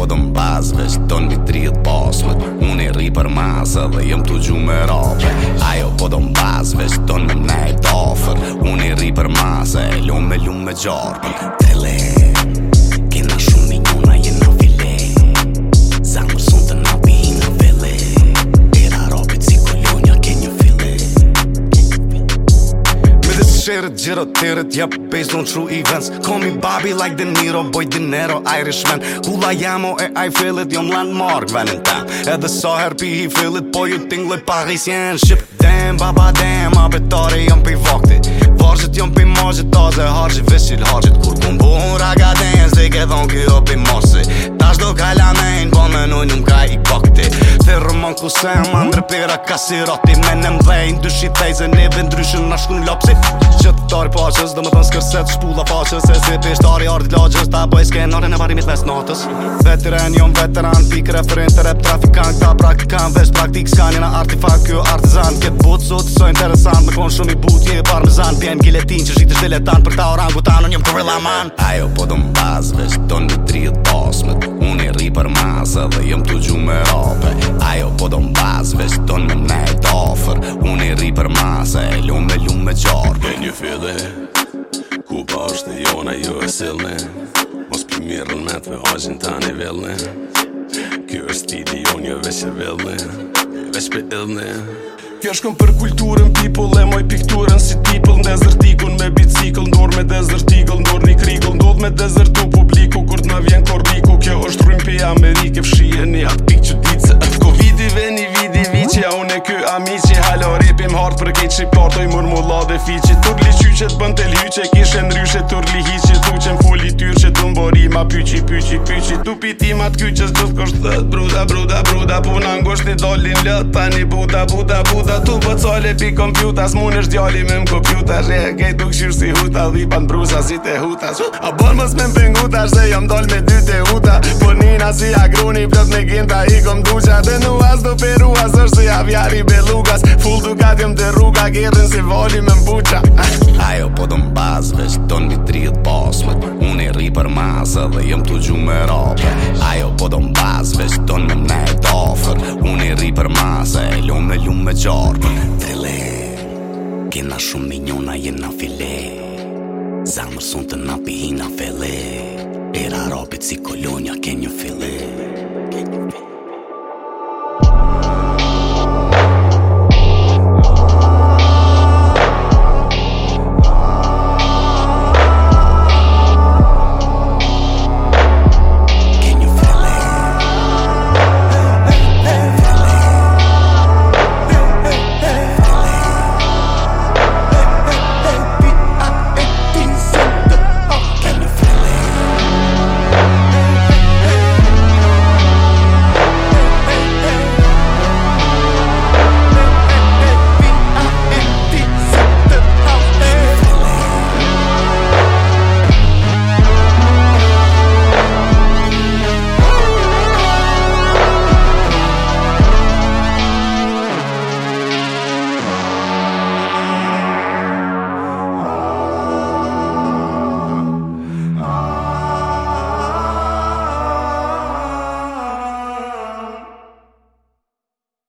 Po dëmbas veç ton një trijët posmet Unë i ri për masa dhe jem të gjumer rope Ajo po dëmbas veç ton nëmë nëjt ofet Unë i ri për masa e lume lume qorë Tele Tele tërët gjërët tërët Yep, based on true events Call me Bobby like De Niro Boy De Niro, Irishman Hula jamo e I feel it Jom landmark venin ta Edhe so pi i feel it Po ju tingle parisien Shqip dem, baba dem Abetore jom pëj vokti Vorgjit jom pëj mojgjit Toze hargjit vishil hargjit Kur të mbun raga dens Dhe i ke dhon kjo pëj morsi Tash do kajla nejn Po me nuj njëm ka i kokti Thirë mon ku se pira kasi roti Menem në mdhejn dyshi tejze Ne vendryshin në shkun lopsi që të tari paqës Dhe me thënë skërset shpulla paqës E si pishtari ardi lagës Ta bëj skenare në varimit mes notës Veteran, jom veteran, pikë referent Të rep trafikan, këta praktikan Vesh praktik s'kan, artifak, kjo artizan Këtë butë, sot iso interesant Me konë shumë i butë, një parmezan Pjen giletin që shqitë shdiletan Për ta orangu tanë, njëm gorilla man Ajo po do m'baz, vesh të në tri dosmet Unë i ri për masë dhe jom të gju me rope Ajo po do m'baz, vesh të në me qarë Me një fede Ku pa është jona ju e silne Mos për mirën me të ve hajin ta Kjo është ti di unë jo veç e vellne Veç për illne Kjo është këm për kulturën people E moj pikturën si tipël Në desert eagle me bicikl Ndor me desert eagle Ndor një krigl Ndod me desert u publiku Kur të në vjen korriku Kjo është rrimpi Amerike Fshien një atë pikë që ditë Se atë covid i veni Kem hard për kejt shqiptar i mërmu la dhe fiqit Turli qyqet bën të lhyqe Kishen ryshe turli hiqe Tu qen full i tyrshe Tu ma pyqi pyqi pyqi Tu piti ma t'kyqes Do t'kosht dhët Bruda bruda bruda Puna ngosht një dollin lët Tani buda buda buda Tu pëcole po pi kompjuta S'mun është djali me kompjuta Zhe e kejt duk shirë si huta Dhipan brusa si te huta A bon mës me m'penguta Zhe jom doll me dy te huta Po nina si agruni Plot me ginta i kom duqa nu as do peru as kavjar i belugas Full dukat jëm të rruga Gjerën se voli me mbuqa Ajo po të mbaz Vesh ton një trijët posme Unë i ri për masë Dhe jëm të gjumë me rope Ajo po të mbaz Vesh ton me me të ofër Unë i ri për masë E lume lume lume me qorë Dhele Kena shumë minjona jena file Zamër sun të napi hina fele Era ropit si kolonja ke një fillet